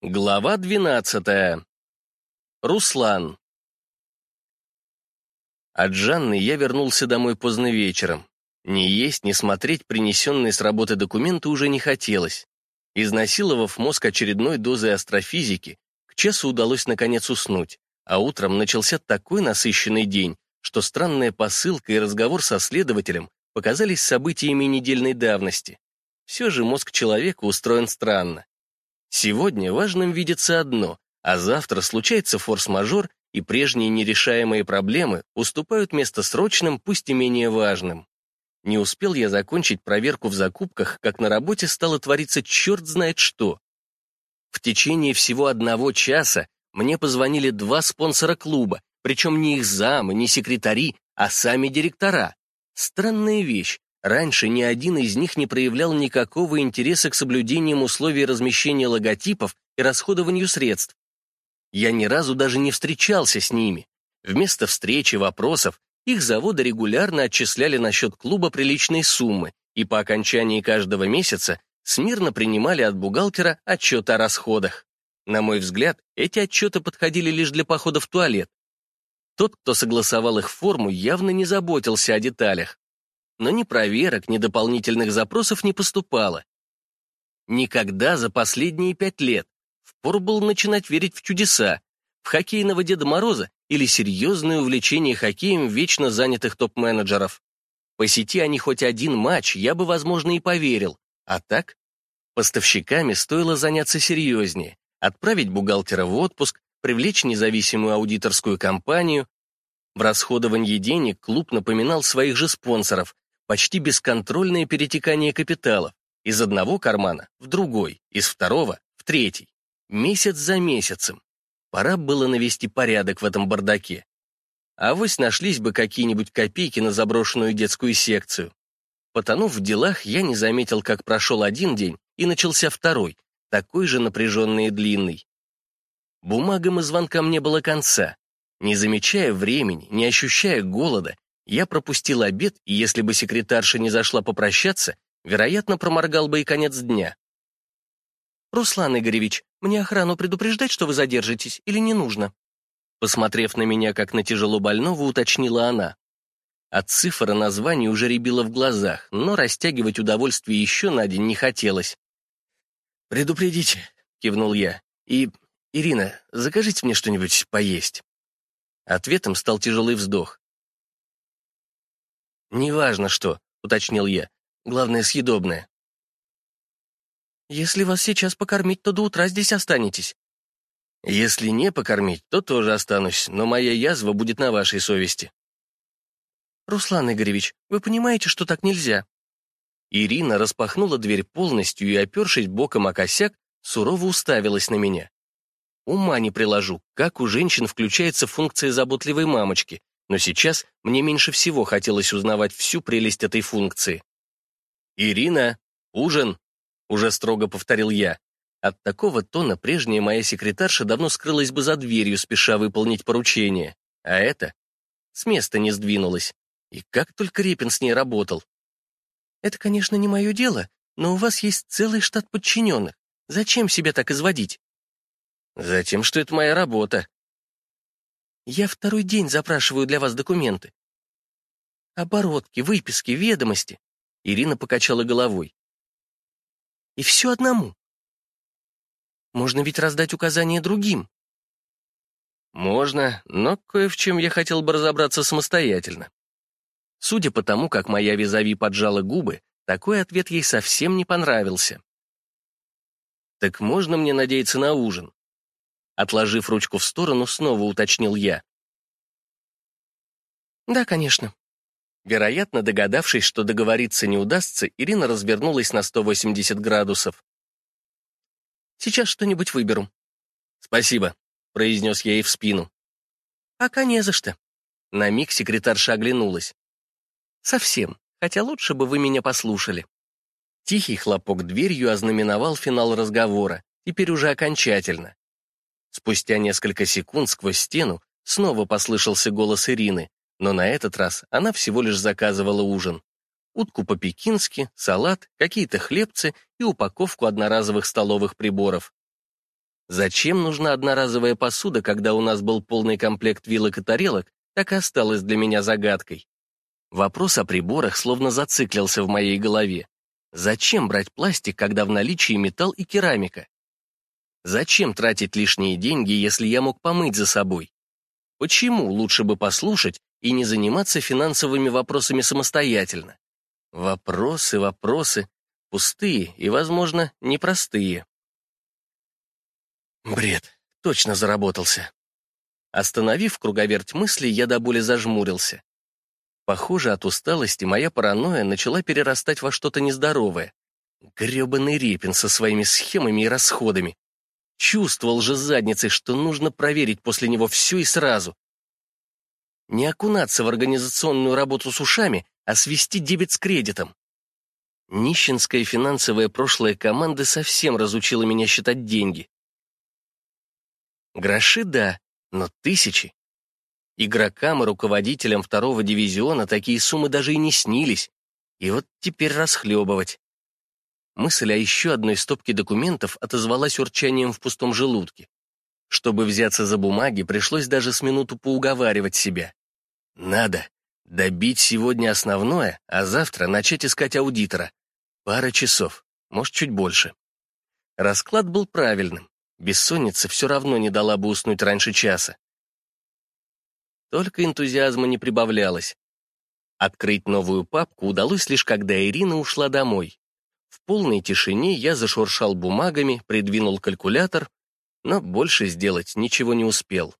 Глава 12. Руслан. От Жанны я вернулся домой поздно вечером. Ни есть, ни смотреть принесенные с работы документы уже не хотелось. Изнасиловав мозг очередной дозой астрофизики, к часу удалось наконец уснуть, а утром начался такой насыщенный день, что странная посылка и разговор со следователем показались событиями недельной давности. Все же мозг человека устроен странно. Сегодня важным видится одно, а завтра случается форс-мажор, и прежние нерешаемые проблемы уступают место срочным, пусть и менее важным. Не успел я закончить проверку в закупках, как на работе стало твориться черт знает что. В течение всего одного часа мне позвонили два спонсора клуба, причем не их замы, не секретари, а сами директора. Странная вещь. Раньше ни один из них не проявлял никакого интереса к соблюдениям условий размещения логотипов и расходованию средств. Я ни разу даже не встречался с ними. Вместо встречи, вопросов, их заводы регулярно отчисляли на счет клуба приличные суммы и по окончании каждого месяца смирно принимали от бухгалтера отчет о расходах. На мой взгляд, эти отчеты подходили лишь для похода в туалет. Тот, кто согласовал их форму, явно не заботился о деталях но ни проверок, ни дополнительных запросов не поступало. Никогда за последние пять лет впору было начинать верить в чудеса, в хоккейного Деда Мороза или серьезное увлечение хоккеем вечно занятых топ-менеджеров. Посети они хоть один матч, я бы, возможно, и поверил. А так? Поставщиками стоило заняться серьезнее, отправить бухгалтера в отпуск, привлечь независимую аудиторскую компанию. В расходовании денег клуб напоминал своих же спонсоров, почти бесконтрольное перетекание капиталов из одного кармана в другой, из второго в третий, месяц за месяцем. Пора было навести порядок в этом бардаке. А вось нашлись бы какие-нибудь копейки на заброшенную детскую секцию. Потонув в делах, я не заметил, как прошел один день, и начался второй, такой же напряженный и длинный. Бумагам и звонкам не было конца. Не замечая времени, не ощущая голода, я пропустил обед, и если бы секретарша не зашла попрощаться, вероятно, проморгал бы и конец дня. «Руслан Игоревич, мне охрану предупреждать, что вы задержитесь, или не нужно?» Посмотрев на меня, как на тяжело больного, уточнила она. От цифра названий уже рябило в глазах, но растягивать удовольствие еще на день не хотелось. «Предупредите», — кивнул я. «И, Ирина, закажите мне что-нибудь поесть». Ответом стал тяжелый вздох. «Неважно что», — уточнил я. «Главное, съедобное». «Если вас сейчас покормить, то до утра здесь останетесь». «Если не покормить, то тоже останусь, но моя язва будет на вашей совести». «Руслан Игоревич, вы понимаете, что так нельзя?» Ирина распахнула дверь полностью и, опершись боком о косяк, сурово уставилась на меня. Ума не приложу, как у женщин включается функция заботливой мамочки, но сейчас мне меньше всего хотелось узнавать всю прелесть этой функции. «Ирина, ужин!» — уже строго повторил я. От такого тона прежняя моя секретарша давно скрылась бы за дверью, спеша выполнить поручение. А это с места не сдвинулась. И как только Репин с ней работал. «Это, конечно, не мое дело, но у вас есть целый штат подчиненных. Зачем себя так изводить?» «Затем, что это моя работа», я второй день запрашиваю для вас документы. Оборотки, выписки, ведомости. Ирина покачала головой. И все одному. Можно ведь раздать указания другим. Можно, но кое в чем я хотел бы разобраться самостоятельно. Судя по тому, как моя визави поджала губы, такой ответ ей совсем не понравился. Так можно мне надеяться на ужин? Отложив ручку в сторону, снова уточнил я. «Да, конечно». Вероятно, догадавшись, что договориться не удастся, Ирина развернулась на 180 градусов. «Сейчас что-нибудь выберу». «Спасибо», — произнес я ей в спину. «Пока не за что». На миг секретарша оглянулась. «Совсем, хотя лучше бы вы меня послушали». Тихий хлопок дверью ознаменовал финал разговора, теперь уже окончательно. Спустя несколько секунд сквозь стену снова послышался голос Ирины, но на этот раз она всего лишь заказывала ужин. Утку по-пекински, салат, какие-то хлебцы и упаковку одноразовых столовых приборов. Зачем нужна одноразовая посуда, когда у нас был полный комплект вилок и тарелок, так и осталось для меня загадкой. Вопрос о приборах словно зациклился в моей голове. Зачем брать пластик, когда в наличии металл и керамика? Зачем тратить лишние деньги, если я мог помыть за собой? Почему лучше бы послушать и не заниматься финансовыми вопросами самостоятельно? Вопросы, вопросы, пустые и, возможно, непростые. Бред, точно заработался. Остановив круговерть мыслей, я до боли зажмурился. Похоже, от усталости моя паранойя начала перерастать во что-то нездоровое. Гребаный Репин со своими схемами и расходами. Чувствовал же задницей, что нужно проверить после него все и сразу. Не окунаться в организационную работу с ушами, а свести дебет с кредитом. Нищенское финансовое прошлое команды совсем разучило меня считать деньги. Гроши — да, но тысячи. Игрокам и руководителям второго дивизиона такие суммы даже и не снились. И вот теперь расхлебывать. Мысль о еще одной стопке документов отозвалась урчанием в пустом желудке. Чтобы взяться за бумаги, пришлось даже с минуту поуговаривать себя. Надо добить сегодня основное, а завтра начать искать аудитора. Пара часов, может, чуть больше. Расклад был правильным. Бессонница все равно не дала бы уснуть раньше часа. Только энтузиазма не прибавлялось. Открыть новую папку удалось лишь когда Ирина ушла домой. Полной тишине я зашуршал бумагами, придвинул калькулятор, но больше сделать ничего не успел.